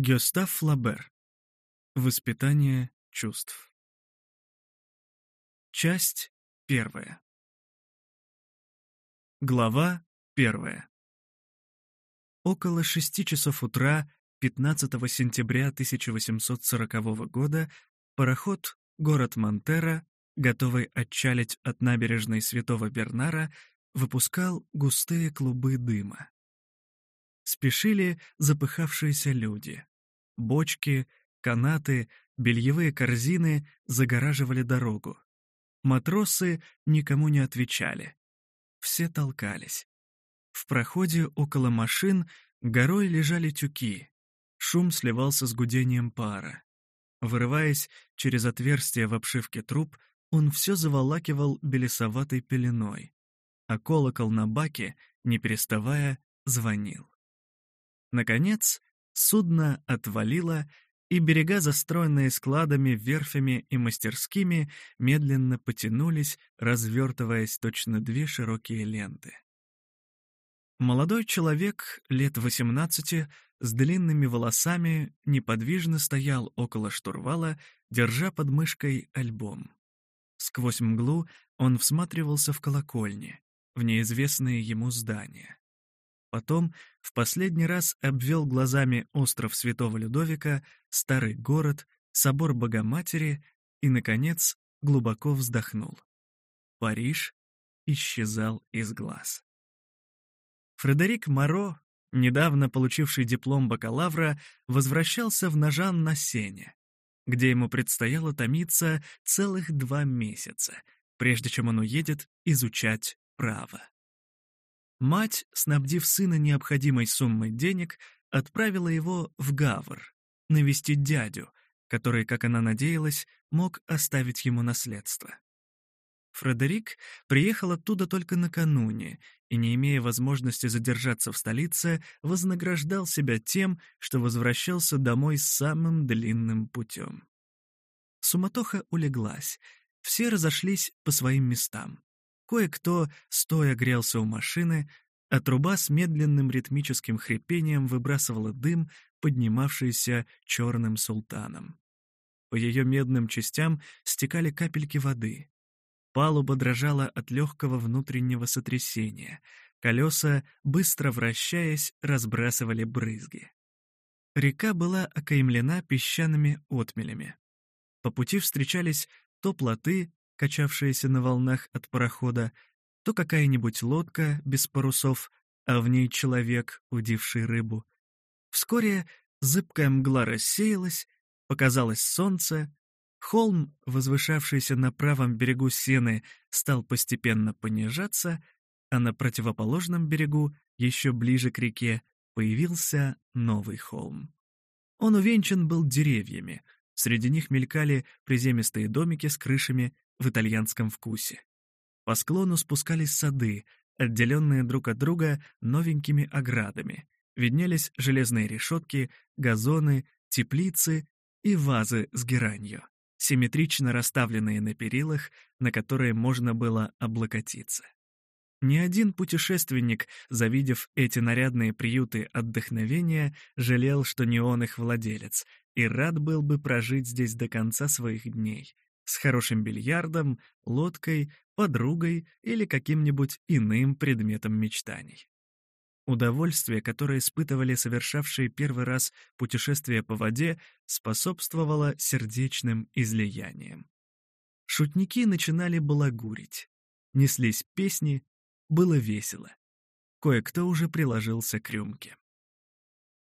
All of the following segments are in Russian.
Гюстав Флабер. Воспитание чувств. Часть первая. Глава первая. Около шести часов утра 15 сентября 1840 года пароход «Город Монтера», готовый отчалить от набережной Святого Бернара, выпускал густые клубы дыма спешили запыхавшиеся люди. Бочки, канаты, бельевые корзины загораживали дорогу. Матросы никому не отвечали. Все толкались. В проходе около машин горой лежали тюки. Шум сливался с гудением пара. Вырываясь через отверстие в обшивке труб, он все заволакивал белесоватой пеленой, а колокол на баке, не переставая, звонил. Наконец, судно отвалило, и берега, застроенные складами, верфями и мастерскими, медленно потянулись, развертываясь точно две широкие ленты. Молодой человек, лет 18, с длинными волосами, неподвижно стоял около штурвала, держа под мышкой альбом. Сквозь мглу он всматривался в колокольни, в неизвестные ему здания. Потом в последний раз обвел глазами остров Святого Людовика, старый город, собор Богоматери и, наконец, глубоко вздохнул. Париж исчезал из глаз. Фредерик Моро, недавно получивший диплом бакалавра, возвращался в Нажан на Сене, где ему предстояло томиться целых два месяца, прежде чем он уедет изучать право. Мать, снабдив сына необходимой суммой денег, отправила его в Гавр навестить дядю, который, как она надеялась, мог оставить ему наследство. Фредерик приехал оттуда только накануне и, не имея возможности задержаться в столице, вознаграждал себя тем, что возвращался домой самым длинным путем. Суматоха улеглась, все разошлись по своим местам. Кое-кто, стоя, грелся у машины, а труба с медленным ритмическим хрипением выбрасывала дым, поднимавшийся черным султаном. По ее медным частям стекали капельки воды. Палуба дрожала от легкого внутреннего сотрясения. Колеса, быстро вращаясь, разбрасывали брызги. Река была окаймлена песчаными отмелями. По пути встречались то плоты, качавшаяся на волнах от парохода, то какая-нибудь лодка без парусов, а в ней человек, удивший рыбу. Вскоре зыбкая мгла рассеялась, показалось солнце, холм, возвышавшийся на правом берегу Сены, стал постепенно понижаться, а на противоположном берегу, еще ближе к реке, появился новый холм. Он увенчан был деревьями, среди них мелькали приземистые домики с крышами в итальянском вкусе. По склону спускались сады, отделенные друг от друга новенькими оградами. Виднелись железные решетки, газоны, теплицы и вазы с геранью, симметрично расставленные на перилах, на которые можно было облокотиться. Ни один путешественник, завидев эти нарядные приюты отдохновения, жалел, что не он их владелец, и рад был бы прожить здесь до конца своих дней — с хорошим бильярдом, лодкой, подругой или каким-нибудь иным предметом мечтаний. Удовольствие, которое испытывали совершавшие первый раз путешествие по воде, способствовало сердечным излияниям. Шутники начинали балагурить. Неслись песни, было весело. Кое-кто уже приложился к рюмке.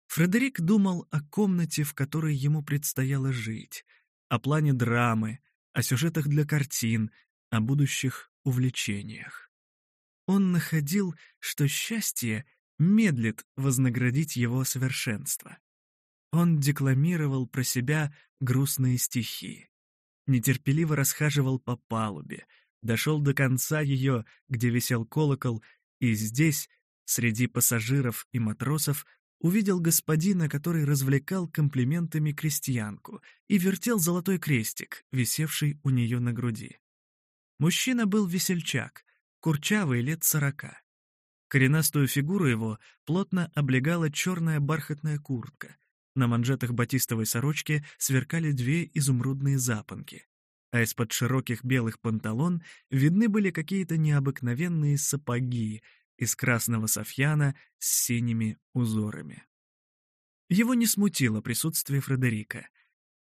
Фредерик думал о комнате, в которой ему предстояло жить, о плане драмы, о сюжетах для картин, о будущих увлечениях. Он находил, что счастье медлит вознаградить его совершенство. Он декламировал про себя грустные стихи, нетерпеливо расхаживал по палубе, дошел до конца ее, где висел колокол, и здесь, среди пассажиров и матросов, увидел господина, который развлекал комплиментами крестьянку и вертел золотой крестик, висевший у нее на груди. Мужчина был весельчак, курчавый лет сорока. Коренастую фигуру его плотно облегала черная бархатная куртка. На манжетах батистовой сорочки сверкали две изумрудные запонки, а из-под широких белых панталон видны были какие-то необыкновенные сапоги из красного софьяна с синими узорами. Его не смутило присутствие Фредерика.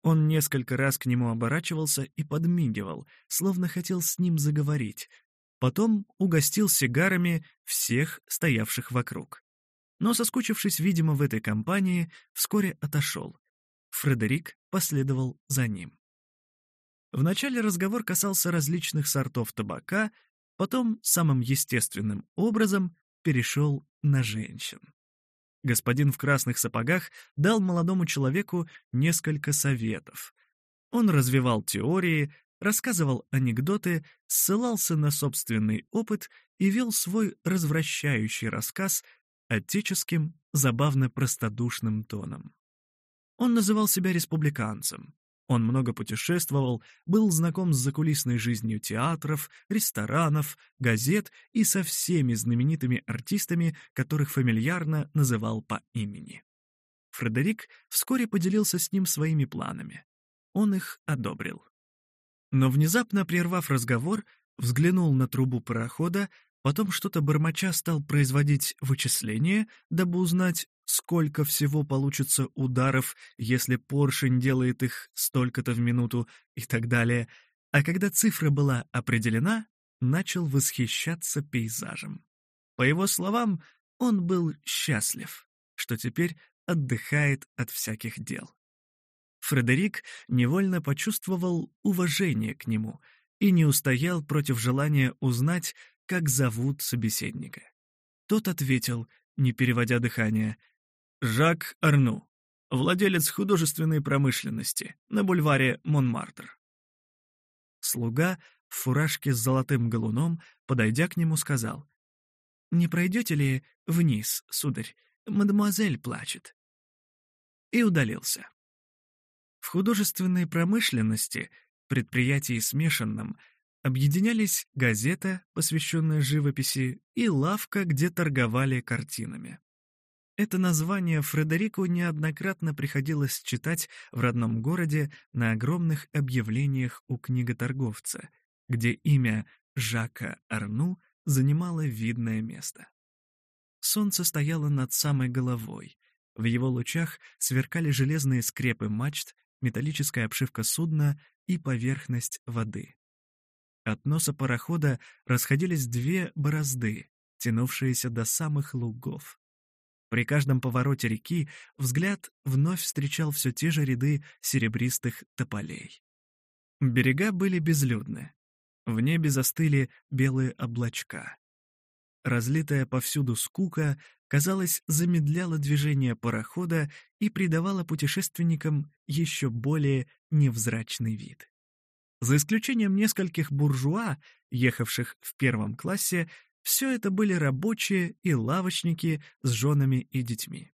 Он несколько раз к нему оборачивался и подмигивал, словно хотел с ним заговорить. Потом угостил сигарами всех стоявших вокруг. Но, соскучившись, видимо, в этой компании, вскоре отошел. Фредерик последовал за ним. Вначале разговор касался различных сортов табака, Потом самым естественным образом перешел на женщин. Господин в красных сапогах дал молодому человеку несколько советов. Он развивал теории, рассказывал анекдоты, ссылался на собственный опыт и вел свой развращающий рассказ отеческим, забавно-простодушным тоном. Он называл себя республиканцем, он много путешествовал, был знаком с закулисной жизнью театров, ресторанов, газет и со всеми знаменитыми артистами, которых фамильярно называл по имени. Фредерик вскоре поделился с ним своими планами. Он их одобрил. Но внезапно, прервав разговор, взглянул на трубу парохода, потом что-то бормоча стал производить вычисления, дабы узнать, сколько всего получится ударов, если поршень делает их столько-то в минуту и так далее. А когда цифра была определена, начал восхищаться пейзажем. По его словам, он был счастлив, что теперь отдыхает от всяких дел. Фредерик невольно почувствовал уважение к нему и не устоял против желания узнать, как зовут собеседника. Тот ответил, не переводя дыхания. — Жак Арну, владелец художественной промышленности на бульваре Монмартр. Слуга в фуражке с золотым галуном, подойдя к нему, сказал, «Не пройдете ли вниз, сударь? Мадемуазель плачет». И удалился. В художественной промышленности, предприятии смешанном, объединялись газета, посвященная живописи, и лавка, где торговали картинами. Это название Фредерику неоднократно приходилось читать в родном городе на огромных объявлениях у книготорговца, где имя Жака Арну занимало видное место. Солнце стояло над самой головой. В его лучах сверкали железные скрепы мачт, металлическая обшивка судна и поверхность воды. От носа парохода расходились две борозды, тянувшиеся до самых лугов. При каждом повороте реки взгляд вновь встречал все те же ряды серебристых тополей. Берега были безлюдны. В небе застыли белые облачка. Разлитая повсюду скука, казалось, замедляла движение парохода и придавала путешественникам еще более невзрачный вид. За исключением нескольких буржуа, ехавших в первом классе, все это были рабочие и лавочники с женами и детьми.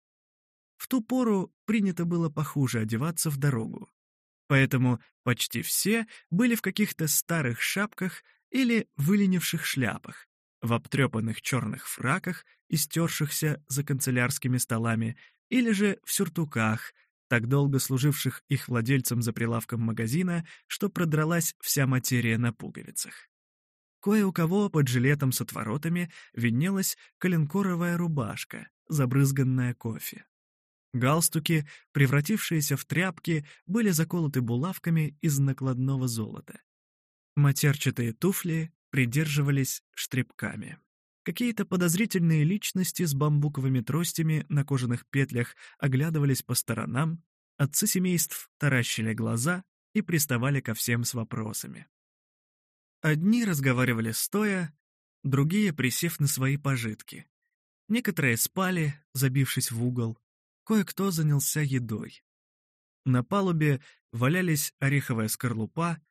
В ту пору принято было похуже одеваться в дорогу. Поэтому почти все были в каких-то старых шапках или выленивших шляпах, в обтрепанных черных фраках, истершихся за канцелярскими столами, или же в сюртуках, так долго служивших их владельцам за прилавком магазина, что продралась вся материя на пуговицах. Кое у кого под жилетом с отворотами виднелась коленкоровая рубашка, забрызганная кофе. Галстуки, превратившиеся в тряпки, были заколоты булавками из накладного золота. Матерчатые туфли придерживались штрипками. Какие-то подозрительные личности с бамбуковыми тростями на кожаных петлях оглядывались по сторонам, отцы семейств таращили глаза и приставали ко всем с вопросами. Одни разговаривали стоя, другие присев на свои пожитки. Некоторые спали, забившись в угол, кое-кто занялся едой. На палубе валялись ореховая скорлупа,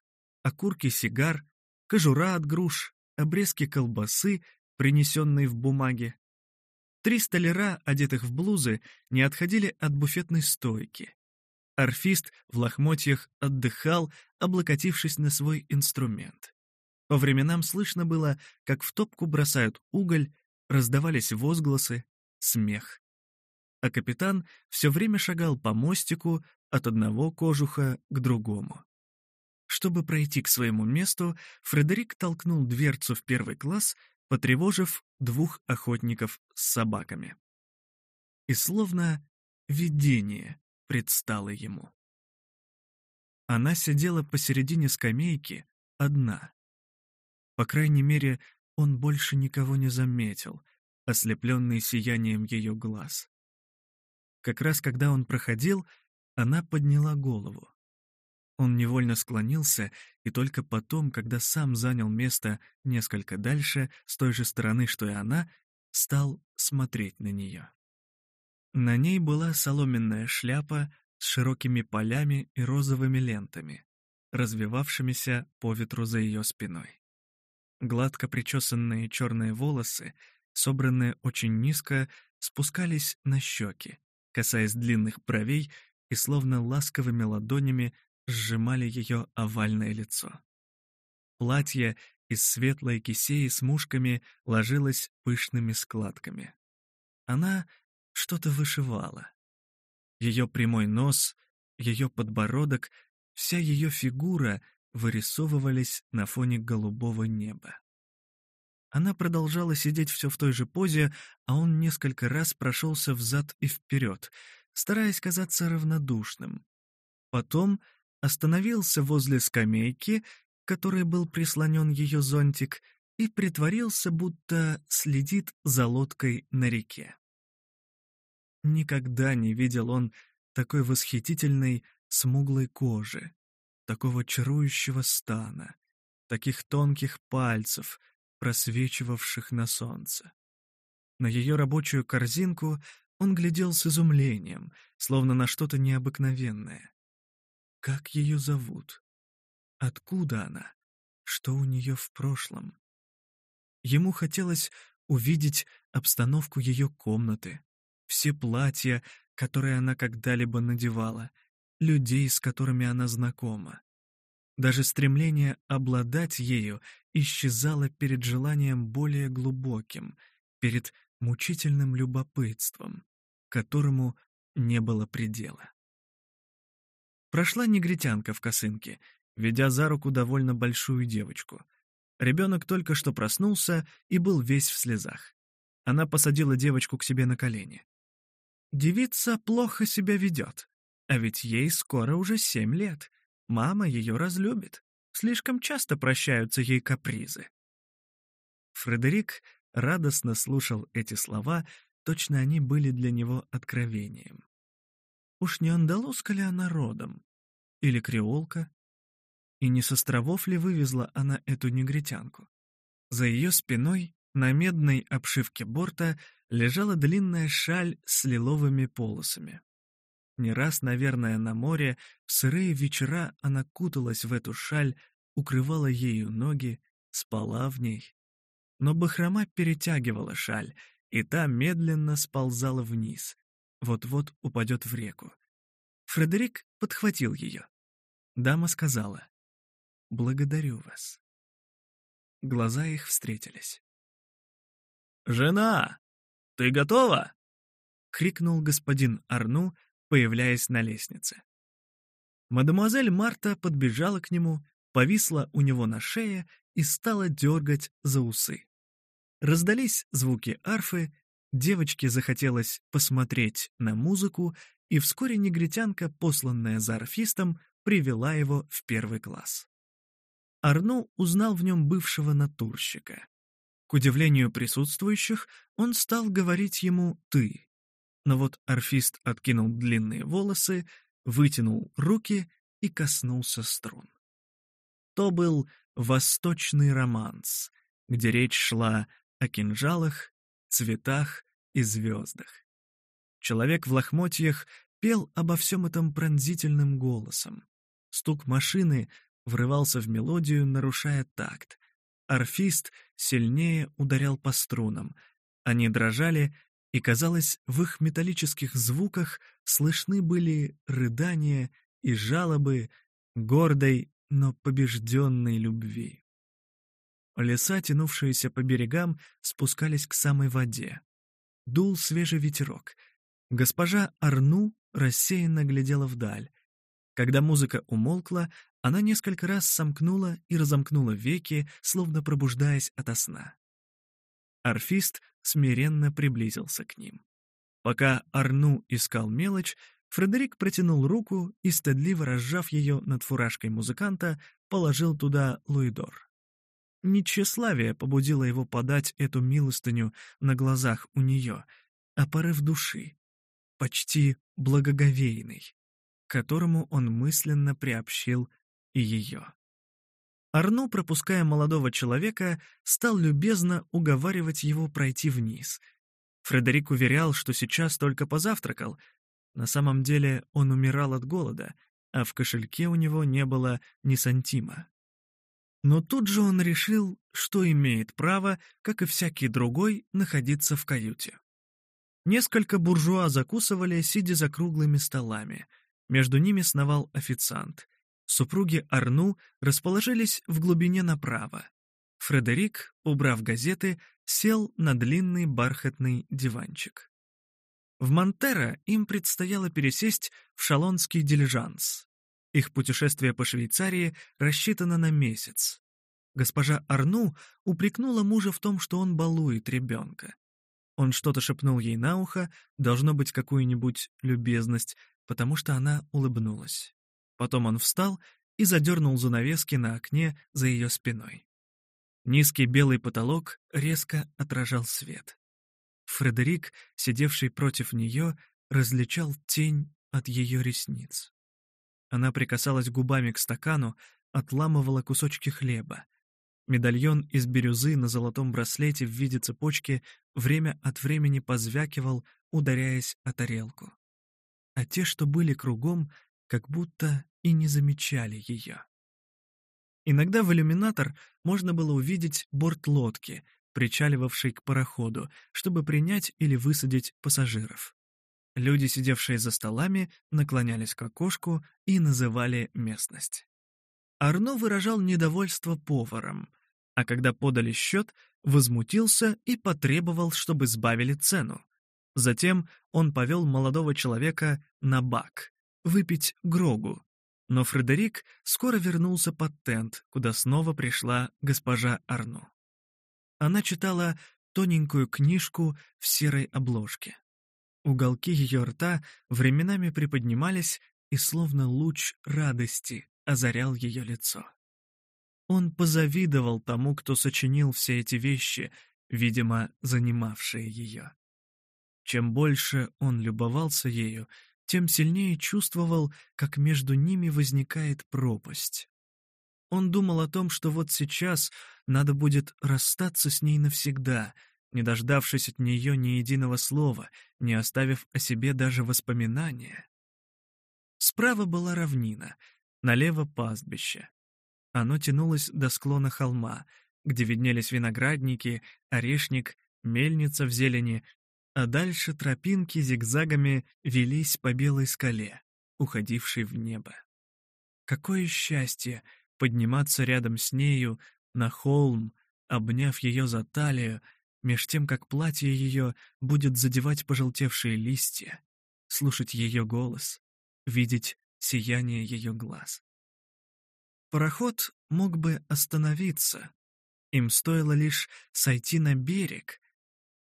окурки сигар, кожура от груш, обрезки колбасы, принесенные в бумаге. Три столяра, одетых в блузы, не отходили от буфетной стойки. Орфист в лохмотьях отдыхал, облокотившись на свой инструмент. По временам слышно было, как в топку бросают уголь, раздавались возгласы, смех. А капитан все время шагал по мостику от одного кожуха к другому. Чтобы пройти к своему месту, Фредерик толкнул дверцу в первый класс, потревожив двух охотников с собаками. И словно видение предстало ему. Она сидела посередине скамейки, одна. По крайней мере, он больше никого не заметил, ослепленный сиянием ее глаз. Как раз когда он проходил, она подняла голову. Он невольно склонился, и только потом, когда сам занял место несколько дальше, с той же стороны, что и она, стал смотреть на нее. На ней была соломенная шляпа с широкими полями и розовыми лентами, развивавшимися по ветру за ее спиной. Гладко причесанные черные волосы, собранные очень низко, спускались на щеки, касаясь длинных бровей и словно ласковыми ладонями сжимали ее овальное лицо. Платье из светлой кисеи с мушками ложилось пышными складками. Она что-то вышивала. Ее прямой нос, ее подбородок, вся ее фигура — вырисовывались на фоне голубого неба. Она продолжала сидеть все в той же позе, а он несколько раз прошелся взад и вперед, стараясь казаться равнодушным. Потом остановился возле скамейки, к которой был прислонен ее зонтик, и притворился, будто следит за лодкой на реке. Никогда не видел он такой восхитительной смуглой кожи, такого чарующего стана, таких тонких пальцев, просвечивавших на солнце. На ее рабочую корзинку он глядел с изумлением, словно на что-то необыкновенное. Как ее зовут? Откуда она? Что у нее в прошлом? Ему хотелось увидеть обстановку ее комнаты, все платья, которые она когда-либо надевала — людей, с которыми она знакома. Даже стремление обладать ею исчезало перед желанием более глубоким, перед мучительным любопытством, которому не было предела. Прошла негритянка в косынке, ведя за руку довольно большую девочку. Ребенок только что проснулся и был весь в слезах. Она посадила девочку к себе на колени. «Девица плохо себя ведет», а ведь ей скоро уже семь лет. Мама ее разлюбит. Слишком часто прощаются ей капризы. Фредерик радостно слушал эти слова, точно они были для него откровением. Уж не андалузка ли она родом? Или креолка? И не с островов ли вывезла она эту негритянку? За ее спиной на медной обшивке борта лежала длинная шаль с лиловыми полосами. Не раз, наверное, на море в сырые вечера она куталась в эту шаль, укрывала ею ноги, спала в ней. Но бахрома перетягивала шаль, и та медленно сползала вниз. Вот-вот упадет в реку. Фредерик подхватил ее. Дама сказала, «Благодарю вас». Глаза их встретились. «Жена, ты готова?» — крикнул господин Арну, появляясь на лестнице. Мадемуазель Марта подбежала к нему, повисла у него на шее и стала дергать за усы. Раздались звуки арфы, девочке захотелось посмотреть на музыку, и вскоре негритянка, посланная за арфистом, привела его в первый класс. Арну узнал в нем бывшего натурщика. К удивлению присутствующих, он стал говорить ему «ты», но вот орфист откинул длинные волосы, вытянул руки и коснулся струн. То был «Восточный романс», где речь шла о кинжалах, цветах и звездах. Человек в лохмотьях пел обо всем этом пронзительным голосом. Стук машины врывался в мелодию, нарушая такт. Орфист сильнее ударял по струнам. Они дрожали, и, казалось, в их металлических звуках слышны были рыдания и жалобы гордой, но побежденной любви. Леса, тянувшиеся по берегам, спускались к самой воде. Дул свежий ветерок. Госпожа Арну рассеянно глядела вдаль. Когда музыка умолкла, она несколько раз сомкнула и разомкнула веки, словно пробуждаясь ото сна. Арфист смиренно приблизился к ним. Пока Арну искал мелочь, Фредерик протянул руку и, стыдливо разжав ее над фуражкой музыканта, положил туда луидор. Нечеславие побудило его подать эту милостыню на глазах у нее, а порыв души, почти благоговейный, которому он мысленно приобщил и ее. Арно, пропуская молодого человека, стал любезно уговаривать его пройти вниз. Фредерик уверял, что сейчас только позавтракал. На самом деле он умирал от голода, а в кошельке у него не было ни сантима. Но тут же он решил, что имеет право, как и всякий другой, находиться в каюте. Несколько буржуа закусывали, сидя за круглыми столами. Между ними сновал официант. Супруги Арну расположились в глубине направо. Фредерик, убрав газеты, сел на длинный бархатный диванчик. В Монтеро им предстояло пересесть в шалонский дилижанс. Их путешествие по Швейцарии рассчитано на месяц. Госпожа Арну упрекнула мужа в том, что он балует ребенка. Он что-то шепнул ей на ухо, должно быть какую-нибудь любезность, потому что она улыбнулась. Потом он встал и задернул занавески на окне за ее спиной. Низкий белый потолок резко отражал свет. Фредерик, сидевший против нее, различал тень от ее ресниц. Она прикасалась губами к стакану, отламывала кусочки хлеба. Медальон из бирюзы на золотом браслете в виде цепочки время от времени позвякивал, ударяясь о тарелку. А те, что были кругом, как будто и не замечали ее. Иногда в иллюминатор можно было увидеть борт лодки, причаливавшей к пароходу, чтобы принять или высадить пассажиров. Люди, сидевшие за столами, наклонялись к окошку и называли местность. Арно выражал недовольство поваром, а когда подали счет, возмутился и потребовал, чтобы сбавили цену. Затем он повел молодого человека на бак, выпить Грогу. Но Фредерик скоро вернулся под тент, куда снова пришла госпожа Арну. Она читала тоненькую книжку в серой обложке. Уголки ее рта временами приподнимались, и словно луч радости озарял ее лицо. Он позавидовал тому, кто сочинил все эти вещи, видимо, занимавшие ее. Чем больше он любовался ею, тем сильнее чувствовал, как между ними возникает пропасть. Он думал о том, что вот сейчас надо будет расстаться с ней навсегда, не дождавшись от нее ни единого слова, не оставив о себе даже воспоминания. Справа была равнина, налево — пастбище. Оно тянулось до склона холма, где виднелись виноградники, орешник, мельница в зелени а дальше тропинки зигзагами велись по белой скале, уходившей в небо. Какое счастье подниматься рядом с нею на холм, обняв ее за талию, меж тем, как платье ее будет задевать пожелтевшие листья, слушать ее голос, видеть сияние ее глаз. Пароход мог бы остановиться. Им стоило лишь сойти на берег,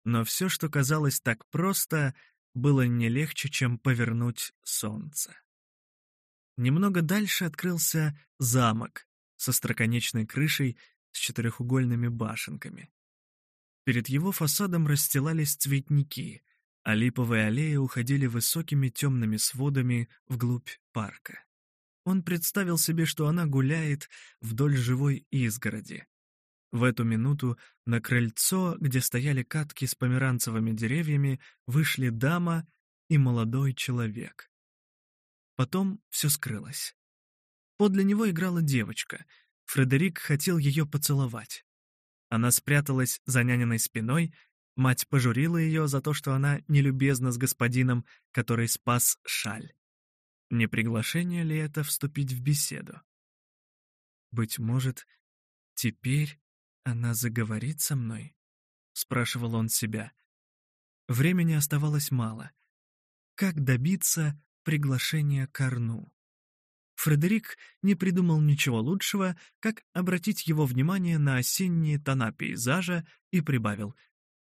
но все, что казалось так просто, было не легче, чем повернуть солнце. Немного дальше открылся замок со строконечной крышей с четырехугольными башенками. Перед его фасадом расстилались цветники, а липовые аллеи уходили высокими темными сводами вглубь парка. Он представил себе, что она гуляет вдоль живой изгороди, в эту минуту на крыльцо, где стояли катки с померанцевыми деревьями, вышли дама и молодой человек. Потом все скрылось. Подле него играла девочка. Фредерик хотел ее поцеловать. Она спряталась за няниной спиной, мать пожурила ее за то, что она нелюбезна с господином, который спас шаль. Не приглашение ли это вступить в беседу? Быть может, теперь она заговорит со мной? Спрашивал он себя. Времени оставалось мало. Как добиться приглашения к Арну? Фредерик не придумал ничего лучшего, как обратить его внимание на осенние тона пейзажа и прибавил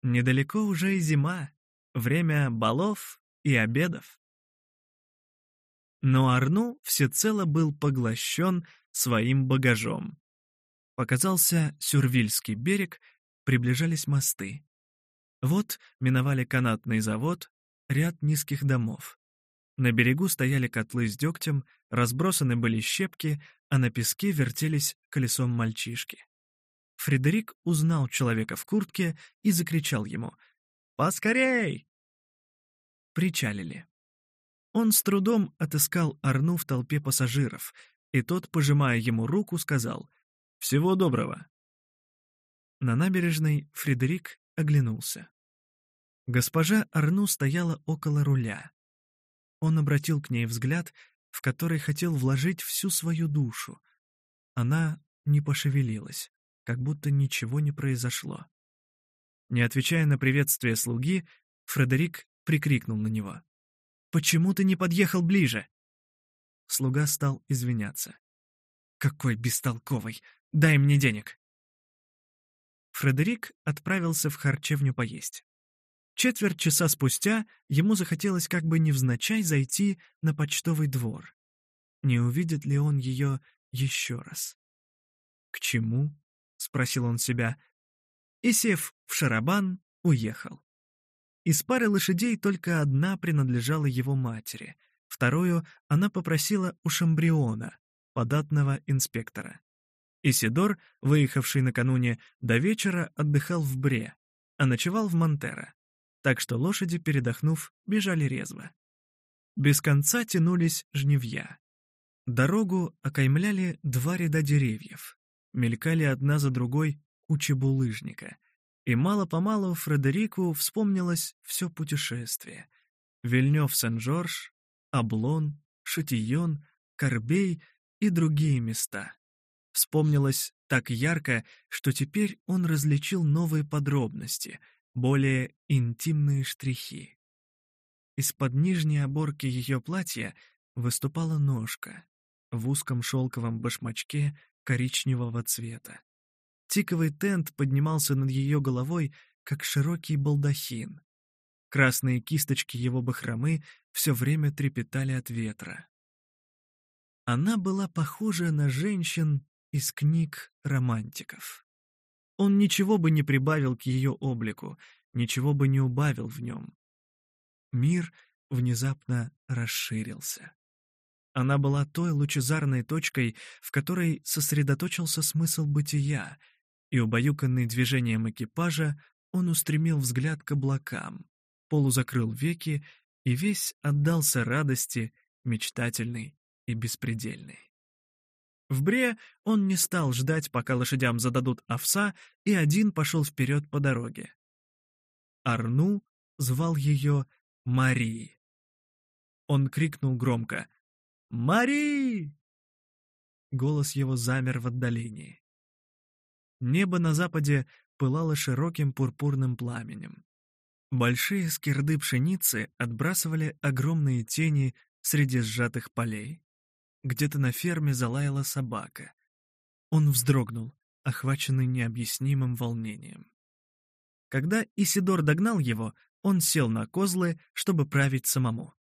«Недалеко уже и зима, время балов и обедов». Но Арну всецело был поглощен своим багажом. Показался Сюрвильский берег, приближались мосты. Вот миновали канатный завод, ряд низких домов. На берегу стояли котлы с дегтем, разбросаны были щепки, а на песке вертелись колесом мальчишки. Фредерик узнал человека в куртке и закричал ему «Поскорей!». Причалили. Он с трудом отыскал Арну в толпе пассажиров, и тот, пожимая ему руку, сказал всего доброго!» На набережной Фредерик оглянулся. Госпожа Арну стояла около руля. Он обратил к ней взгляд, в который хотел вложить всю свою душу. Она не пошевелилась, как будто ничего не произошло. Не отвечая на приветствие слуги, Фредерик прикрикнул на него. «Почему ты не подъехал ближе?» Слуга стал извиняться. «Какой бестолковый! Дай мне денег». Фредерик отправился в харчевню поесть. Четверть часа спустя ему захотелось как бы невзначай зайти на почтовый двор. Не увидит ли он ее еще раз? «К чему?» — спросил он себя. И, сев в шарабан, уехал. Из пары лошадей только одна принадлежала его матери, вторую она попросила у Шамбриона, податного инспектора. Исидор, выехавший накануне, до вечера отдыхал в Бре, а ночевал в Монтеро, так что лошади, передохнув, бежали резво. Без конца тянулись жневья. Дорогу окаймляли два ряда деревьев, мелькали одна за другой кучи булыжника, и мало-помалу Фредерику вспомнилось все путешествие. Вильнёв-Сен-Жорж, Облон, Шатион, Корбей и другие места, вспомнилось так ярко, что теперь он различил новые подробности, более интимные штрихи. Из-под нижней оборки ее платья выступала ножка в узком шелковом башмачке коричневого цвета. Тиковый тент поднимался над ее головой, как широкий балдахин. Красные кисточки его бахромы все время трепетали от ветра. Она была похожа на женщин из книг романтиков. Он ничего бы не прибавил к ее облику, ничего бы не убавил в нем. Мир внезапно расширился. Она была той лучезарной точкой, в которой сосредоточился смысл бытия, и, убаюканный движением экипажа, он устремил взгляд к облакам, полузакрыл веки и весь отдался радости, мечтательной и беспредельной. В Бре он не стал ждать, пока лошадям зададут овса, и один пошел вперед по дороге. Арну звал ее Мари. Он крикнул громко «Мари!». Голос его замер в отдалении. Небо на западе пылало широким пурпурным пламенем. Большие скирды пшеницы отбрасывали огромные тени среди сжатых полей где-то на ферме залаяла собака. Он вздрогнул, охваченный необъяснимым волнением. Когда Исидор догнал его, он сел на козлы, чтобы править самому.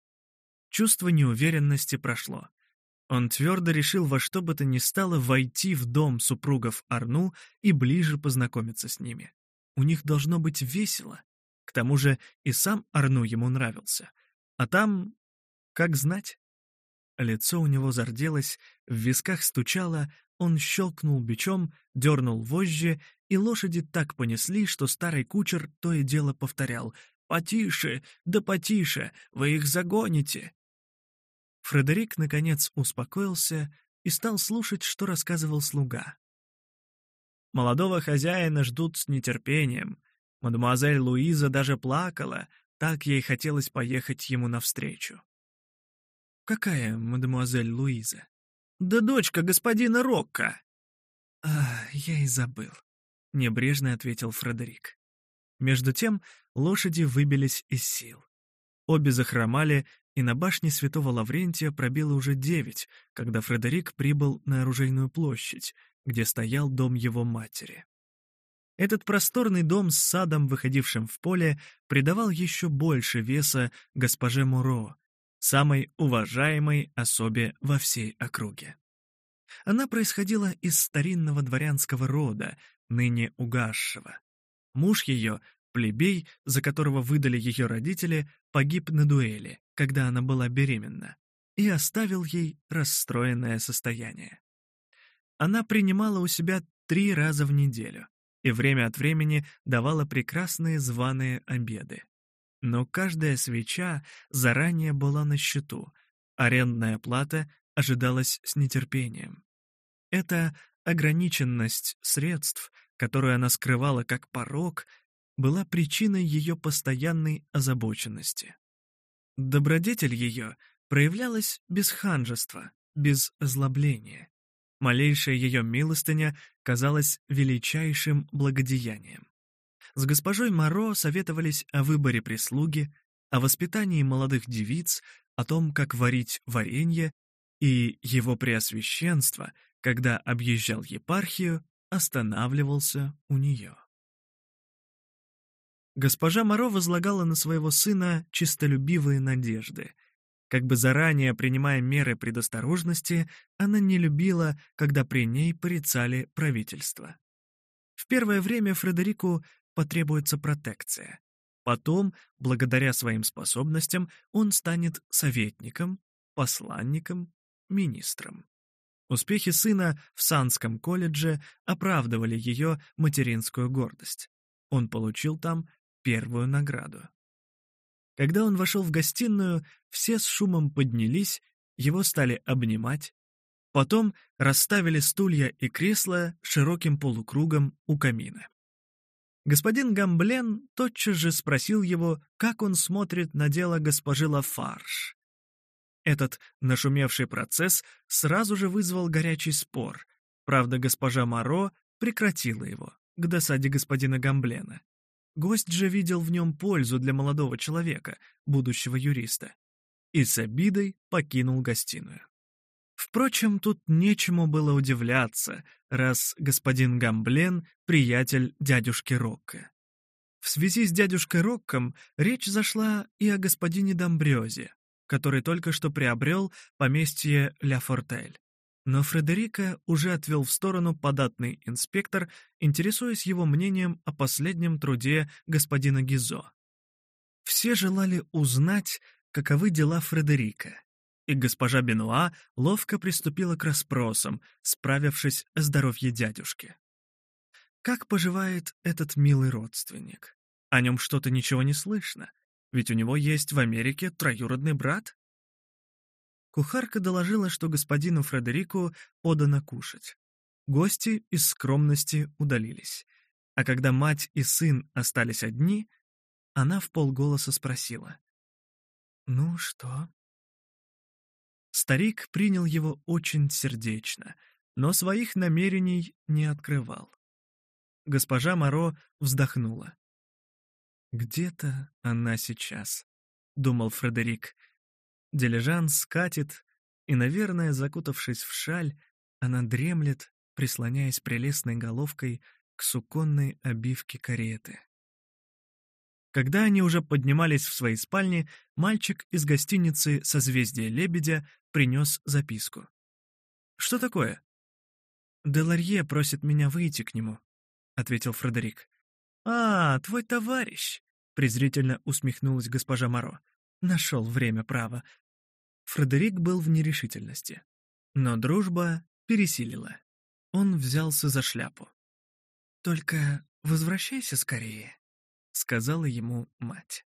Чувство неуверенности прошло. Он твердо решил во что бы то ни стало войти в дом супругов Арну и ближе познакомиться с ними. У них должно быть весело. К тому же и сам Арну ему нравился. А там, как знать. Лицо у него зарделось, в висках стучало, он щелкнул бичом, дернул вожжи, и лошади так понесли, что старый кучер то и дело повторял «Потише, да потише, вы их загоните!» Фредерик, наконец, успокоился и стал слушать, что рассказывал слуга. Молодого хозяина ждут с нетерпением. Мадемуазель Луиза даже плакала, так ей хотелось поехать ему навстречу. Какая мадемуазель Луиза? Да дочка господина Рокко. А, я и забыл, небрежно ответил Фредерик. Между тем лошади выбились из сил. Обе захромали, и на башне святого Лаврентия пробило уже девять, когда Фредерик прибыл на оружейную площадь, где стоял дом его матери. Этот просторный дом с садом, выходившим в поле, придавал еще больше веса госпоже Муро, самой уважаемой особе во всей округе. Она происходила из старинного дворянского рода, ныне угасшего. Муж ее, плебей, за которого выдали ее родители, погиб на дуэли, когда она была беременна, и оставил ей расстроенное состояние. Она принимала у себя три раза в неделю и время от времени давала прекрасные званые обеды но каждая свеча заранее была на счету. Арендная плата ожидалась с нетерпением. Эта ограниченность средств, которую она скрывала как порог, была причиной ее постоянной озабоченности. Добродетель ее проявлялась без ханжества, без озлобления. Малейшая ее милостыня казалась величайшим благодеянием. С госпожой Моро советовались о выборе прислуги, о воспитании молодых девиц, о том, как варить варенье, и его преосвященство, когда объезжал епархию, останавливался у нее. Госпожа Моро возлагала на своего сына чистолюбивые надежды. Как бы заранее принимая меры предосторожности, она не любила, когда при ней порицали правительство. В первое время Фредерику потребуется протекция. Потом, благодаря своим способностям, он станет советником, посланником, министром. Успехи сына в Санском колледже оправдывали ее материнскую гордость. Он получил там первую награду. Когда он вошел в гостиную, все с шумом поднялись, его стали обнимать. Потом расставили стулья и кресла широким полукругом у камина. Господин Гамблен тотчас же спросил его, как он смотрит на дело госпожи Лафарш. Этот нашумевший процесс сразу же вызвал горячий спор. Правда, госпожа Маро прекратила его, к досаде господина Гамблена. Гость же видел в нем пользу для молодого человека, будущего юриста, и с обидой покинул гостиную. Впрочем, тут нечему было удивляться, раз господин Гамблен — приятель дядюшки Рокка. В связи с дядюшкой Рокком речь зашла и о господине Домбрёзе, который только что приобрел поместье Ля Фортель. Но Фредерика уже отвел в сторону податный инспектор, интересуясь его мнением о последнем труде господина Гизо. Все желали узнать, каковы дела Фредерика — и госпожа Бенуа ловко приступила к расспросам, справившись о здоровье дядюшки. Как поживает этот милый родственник? О нем что-то ничего не слышно, ведь у него есть в Америке троюродный брат. Кухарка доложила, что господину Фредерику подано кушать. Гости из скромности удалились, а когда мать и сын остались одни, она в полголоса спросила. «Ну что?» Старик принял его очень сердечно, но своих намерений не открывал. Госпожа Моро вздохнула. «Где-то она сейчас», — думал Фредерик. Дилижан скатит, и, наверное, закутавшись в шаль, она дремлет, прислоняясь прелестной головкой к суконной обивке кареты. Когда они уже поднимались в свои спальни, мальчик из гостиницы «Созвездие лебедя» принес записку. «Что такое?» «Деларье просит меня выйти к нему», — ответил Фредерик. «А, твой товарищ!» — презрительно усмехнулась госпожа Маро. «Нашел время право». Фредерик был в нерешительности. Но дружба пересилила. Он взялся за шляпу. «Только возвращайся скорее», — сказала ему мать.